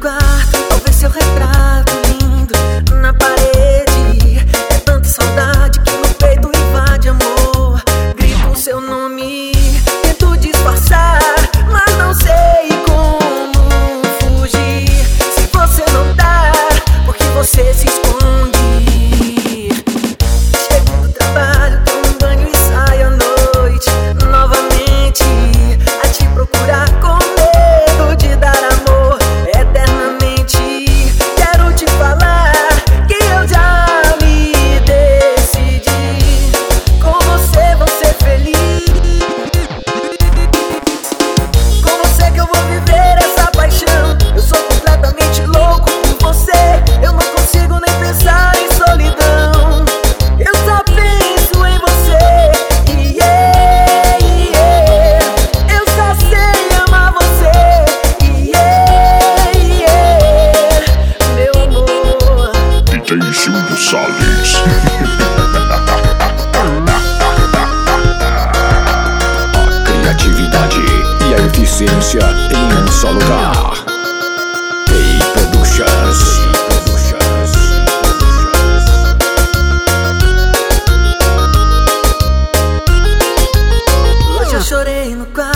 quarto, ao ver seu retrato. tem do Salles. a criatividade e a eficiência em um só lugar. Tei Productions. Hoje eu chorei no quarto.